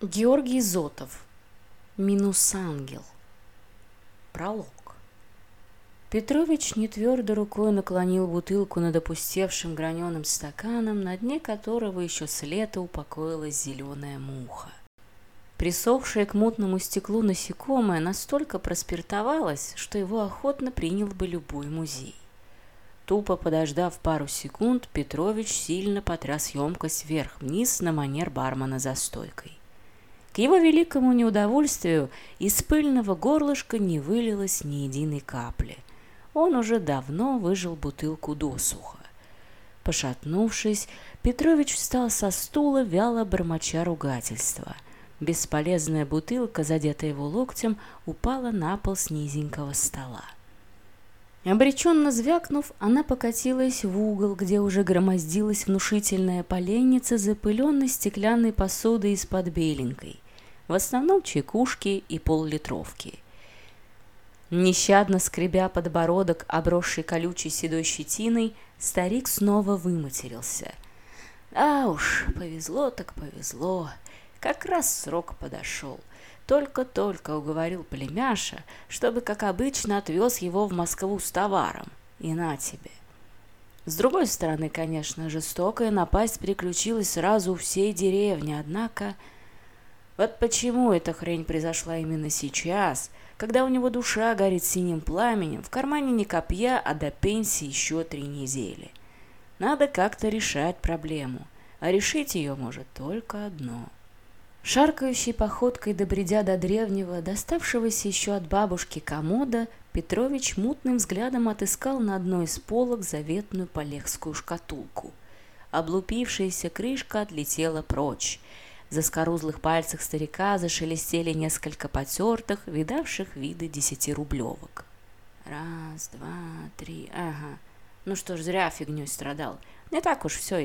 Георгий Зотов. Минус ангел. Пролог. Петрович нетвердой рукой наклонил бутылку над опустевшим граненым стаканом, на дне которого еще с лета упокоилась зеленая муха. Присохшее к мутному стеклу насекомое настолько проспиртовалось, что его охотно принял бы любой музей. Тупо подождав пару секунд, Петрович сильно потряс емкость вверх-вниз на манер бармена за стойкой. К его великому неудовольствию из пыльного горлышка не вылилось ни единой капли. Он уже давно выжил бутылку досуха. Пошатнувшись, Петрович встал со стула, вяло бормоча ругательства. Бесполезная бутылка, задетая его локтем, упала на пол с низенького стола. Обреченно звякнув, она покатилась в угол, где уже громоздилась внушительная поленница, запыленной стеклянной посуды из-под беленькой. В основном чайкушки и пол Нещадно скребя подбородок, обросший колючей седой щетиной, старик снова выматерился. А уж, повезло так повезло. Как раз срок подошел. Только-только уговорил племяша, чтобы, как обычно, отвез его в Москву с товаром. И на тебе. С другой стороны, конечно, жестокая напасть приключилась сразу у всей деревни, однако... Вот почему эта хрень произошла именно сейчас, когда у него душа горит синим пламенем, в кармане не копья, а до пенсии еще три недели. Надо как-то решать проблему, а решить ее может только одно. Шаркающей походкой добредя до древнего, доставшегося еще от бабушки комода, Петрович мутным взглядом отыскал на одной из полок заветную полехскую шкатулку. Облупившаяся крышка отлетела прочь, За скорузлых пальцах старика зашелестели несколько потертых, видавших виды десятирублевок. Раз, два, три, ага. Ну что ж, зря фигней страдал. Не так уж все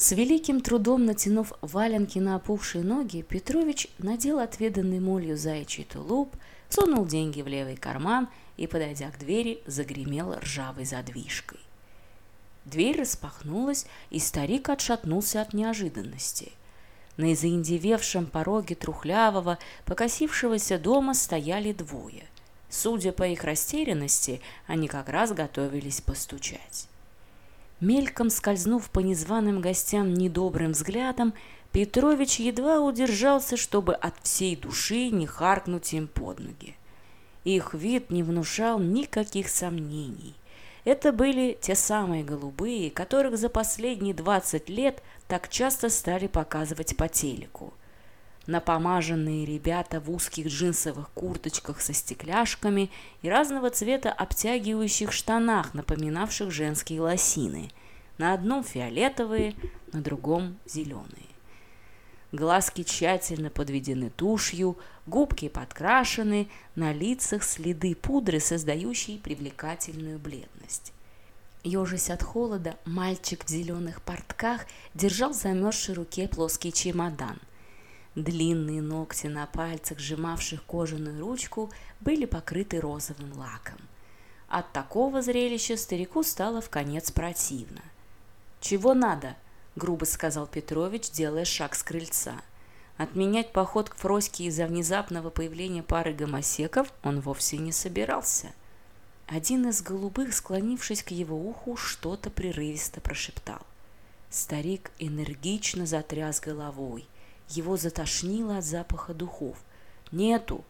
и плохо. Тридцать рубликов, как копеечка. На литр самогона у Фроськи точно хватит. А чтобы освежиться, большего ему сейчас и не надо. Жаль, что бабка бутылки свои обратно не выкупает, а то бы точно с таким запасом пил недельки две подряд. С великим трудом натянув валенки на опухшие ноги, Петрович надел отведанный молью заячий тулуп, сунул деньги в левый карман и, подойдя к двери, загремел ржавой задвижкой. Дверь распахнулась, и старик отшатнулся от неожиданности. На заиндевевшем пороге трухлявого, покосившегося дома стояли двое. Судя по их растерянности, они как раз готовились постучать. Мельком скользнув по незваным гостям недобрым взглядом, Петрович едва удержался, чтобы от всей души не харкнуть им под ноги. Их вид не внушал никаких сомнений. Это были те самые голубые, которых за последние 20 лет так часто стали показывать по телеку. Напомаженные ребята в узких джинсовых курточках со стекляшками и разного цвета обтягивающих штанах, напоминавших женские лосины. На одном фиолетовые, на другом зеленые. Глазки тщательно подведены тушью, губки подкрашены, на лицах следы пудры, создающие привлекательную бледность. Ежась от холода, мальчик в зеленых портках держал в замерзшей руке плоский чемодан. длинные ногти на пальцах, сжимавших кожаную ручку, были покрыты розовым лаком. От такого зрелища старику стало в конец противно. «Чего надо?» – грубо сказал Петрович, делая шаг с крыльца. Отменять поход к Фроське из-за внезапного появления пары гомосеков он вовсе не собирался. Один из голубых, склонившись к его уху, что-то прерывисто прошептал. Старик энергично затряс головой – Его затошнило от запаха духов. «Нету!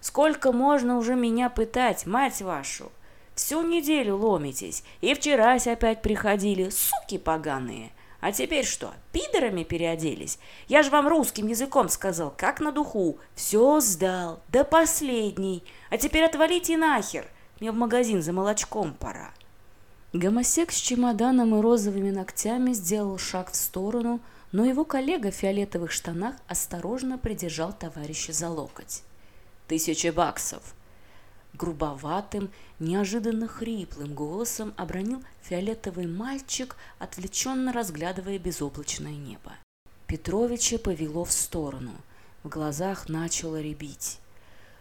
Сколько можно уже меня пытать, мать вашу? Всю неделю ломитесь, и вчерась опять приходили, суки поганые!» А теперь что, пидорами переоделись? Я же вам русским языком сказал, как на духу. Все сдал, до последней. А теперь отвалите нахер. Мне в магазин за молочком пора. Гомосек с чемоданом и розовыми ногтями сделал шаг в сторону, но его коллега в фиолетовых штанах осторожно придержал товарища за локоть. «Тысяча баксов!» грубоватым, неожиданно хриплым голосом обронил фиолетовый мальчик, отвлеченно разглядывая безоблачное небо. Петровича повело в сторону. В глазах начало рябить.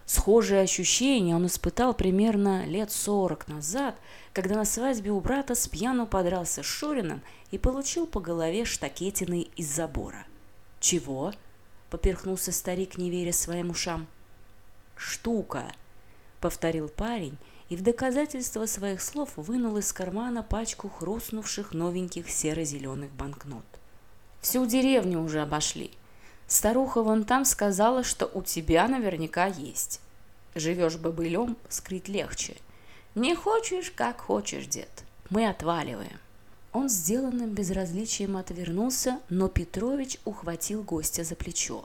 Схожие ощущения он испытал примерно лет сорок назад, когда на свадьбе у брата с пьяну подрался с Шуриным и получил по голове штакетиной из забора. «Чего?» — поперхнулся старик, не веря своим ушам. «Штука!» — повторил парень и в доказательство своих слов вынул из кармана пачку хрустнувших новеньких серо-зеленых банкнот. «Всю деревню уже обошли», Старуха вон там сказала, что у тебя наверняка есть. Живешь бобылем, скрыть легче. Не хочешь, как хочешь, дед. Мы отваливаем. Он сделанным безразличием отвернулся, но Петрович ухватил гостя за плечо.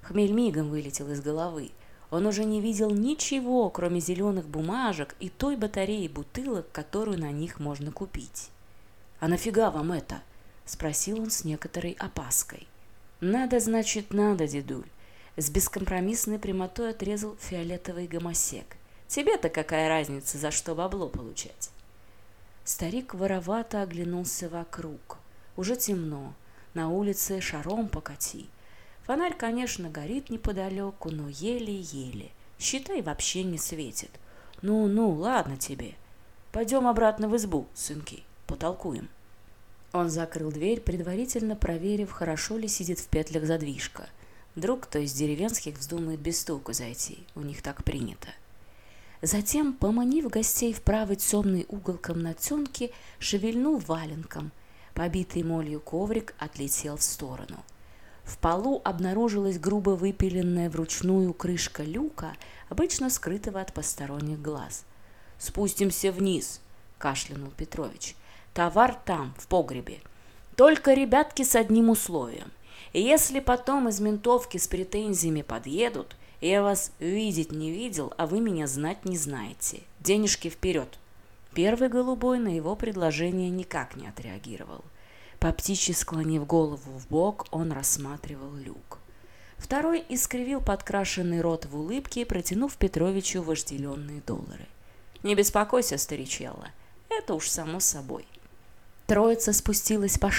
Хмель мигом вылетел из головы. Он уже не видел ничего, кроме зеленых бумажек и той батареи бутылок, которую на них можно купить. «А нафига вам это?» – спросил он с некоторой опаской. – «Надо, значит, надо, дедуль», — с бескомпромиссной прямотой отрезал фиолетовый гомосек. «Тебе-то какая разница, за что бабло получать?» Старик воровато оглянулся вокруг. Уже темно, на улице шаром покати. Фонарь, конечно, горит неподалеку, но еле-еле. Считай, вообще не светит. Ну-ну, ладно тебе. Пойдем обратно в избу, сынки, потолкуем. Он закрыл дверь, предварительно проверив, хорошо ли сидит в петлях задвижка. Друг, то есть деревенских вздумает без стука зайти, у них так принято. Затем, поманив гостей в правый темный угол комнатенки, шевельнул валенком. Побитый молью коврик отлетел в сторону. В полу обнаружилась грубо выпиленная вручную крышка люка, обычно скрытого от посторонних глаз. «Спустимся вниз!» – кашлянул Петрович – товар там, в погребе. Только ребятки с одним условием. Если потом из ментовки с претензиями подъедут, я вас видеть не видел, а вы меня знать не знаете. Денежки вперед. Первый голубой на его предложение никак не отреагировал. По птичьи склонив голову в бок, он рассматривал люк. Второй искривил подкрашенный рот в улыбке, протянув Петровичу вожделенные доллары. «Не беспокойся, старичелла, это уж само собой». Троица спустилась по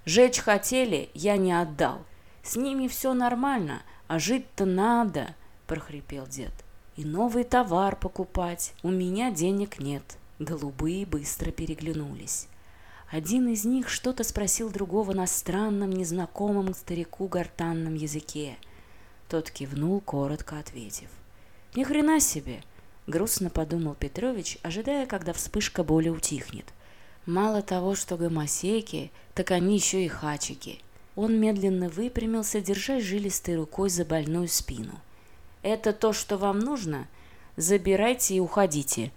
шаткой лестнице вглубь холодного полутемного погреба, где спертый воздух был насыщен запахом мышиного помета и прокисших солений. Подойдя к самому дальнему углу, Петрович кряхтя отодвинул массивную кадушку для капусты. Спина немедленно отозвалась резкой болью, и он ухватился за осклизлый край бочки, тяжело дыша. Последние две остались. Жечь хотели, я не отдал. С ними все нормально, а жить-то надо, прохрипел дед. И новый товар покупать. У меня денег нет. Голубые быстро переглянулись. Один из них что-то спросил другого на странном, незнакомом старику гортанном языке. Тот кивнул, коротко ответив. «Ни хрена себе!» — грустно подумал Петрович, ожидая, когда вспышка боли утихнет — Мало того, что гомосеки, так они еще и хачики. Он медленно выпрямился, держа жилистой рукой за больную спину. «Это то, что вам нужно? Забирайте и уходите.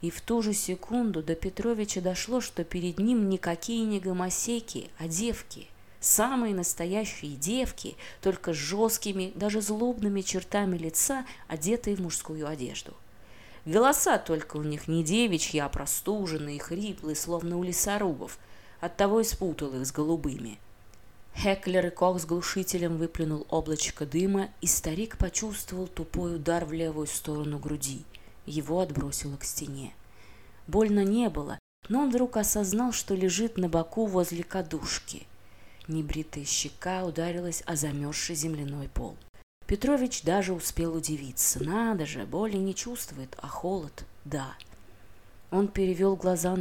Условия помните?» «Конечно», — ласково сказал голубой и быстро выбросил вперед холеную лапку. Черный лак на его ногтях искрился блестящими звездочками. И в ту же секунду до Петровича дошло, что перед ним никакие не гомосеки, а девки. Самые настоящие девки, только с жесткими, даже злобными чертами лица, одетые в мужскую одежду. Голоса только у них не девичьи, а простуженные, хриплые, словно у лесорубов. Оттого и спутал их с голубыми. Хеклер и Кох с глушителем выплюнул облачко дыма, и старик почувствовал тупой удар в левую сторону груди – его отбросило к стене. Больно не было, но он вдруг осознал, что лежит на боку возле кадушки. Небритая щека ударилась о замерзший земляной пол. Петрович даже успел удивиться. Надо же, боли не чувствует, а холод – да. Он перевел глаза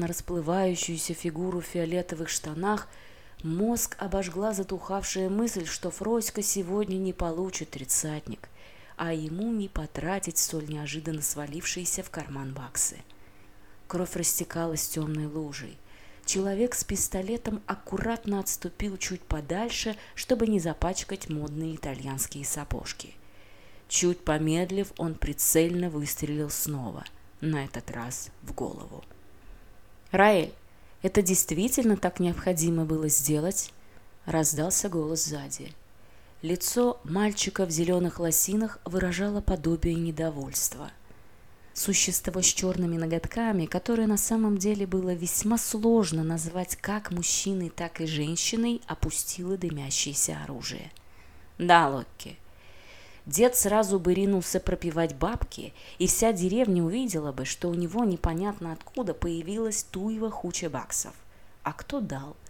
на расплывающуюся фигуру в фиолетовых штанах. Мозг обожгла затухавшая мысль, что Фроська сегодня не получит тридцатник – а ему не потратить столь неожиданно свалившиеся в карман баксы. Кровь растекалась темной лужей. Человек с пистолетом аккуратно отступил чуть подальше, чтобы не запачкать модные итальянские сапожки. Чуть помедлив, он прицельно выстрелил снова, на этот раз в голову. «Раэль, это действительно так необходимо было сделать?» Раздался голос сзади. Лицо мальчика в зеленых лосинах выражало подобие недовольства. Существо с черными ноготками, которое на самом деле было весьма сложно назвать как мужчиной, так и женщиной, опустило дымящееся оружие. «Да, Локки». Дед сразу бы ринулся пропивать бабки, и вся деревня увидела бы, что у него непонятно откуда появилась туева хуча баксов. А кто дал –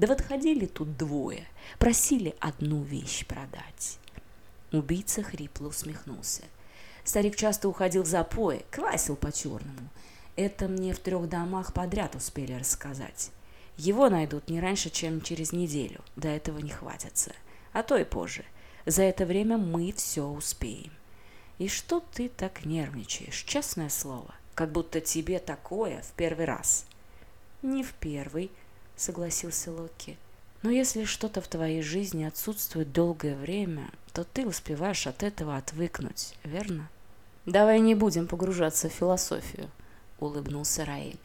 да вот ходили тут двое, просили одну вещь продать. Убийца хрипло усмехнулся. Старик часто уходил за запои, квасил по-черному. Это мне в трех домах подряд успели рассказать. Его найдут не раньше, чем через неделю. До этого не хватится. А то и позже. За это время мы все успеем. И что ты так нервничаешь, честное слово? Как будто тебе такое в первый раз. Не в первый, согласился Локи. «Но если что-то в твоей жизни отсутствует долгое время, то ты успеваешь от этого отвыкнуть, верно?» «Давай не будем погружаться в философию», — улыбнулся Раэль.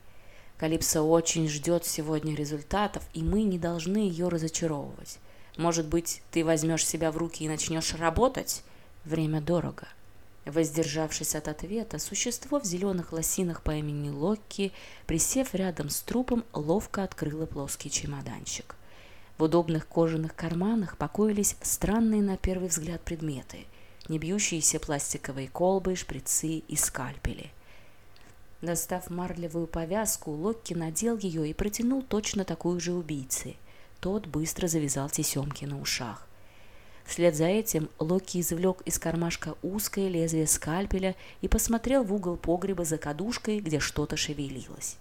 «Калипсо очень ждет сегодня результатов, и мы не должны ее разочаровывать. Может быть, ты возьмешь себя в руки и начнешь работать? Время дорого». Воздержавшись от ответа, существо в зеленых лосинах по имени Локки, присев рядом с трупом, ловко открыло плоский чемоданчик. В удобных кожаных карманах покоились странные на первый взгляд предметы – не бьющиеся пластиковые колбы, шприцы и скальпели. Достав марлевую повязку, Локки надел ее и протянул точно такую же убийце – тот быстро завязал тесемки на ушах. Вслед за этим Локи извлек из кармашка узкое лезвие скальпеля и посмотрел в угол погреба за кадушкой, где что-то шевелилось.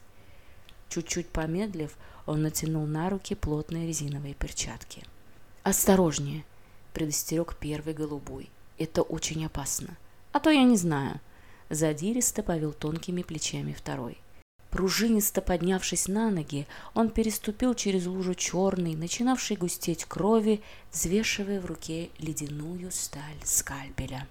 Чуть-чуть помедлив, он натянул на руки плотные резиновые перчатки. «Осторожнее!» – предостерег первый голубой. «Это очень опасно. А то я не знаю». Задиристо повел тонкими плечами второй. Пружинисто поднявшись на ноги, он переступил через лужу черной, начинавшей густеть крови, взвешивая в руке ледяную сталь скальпеля.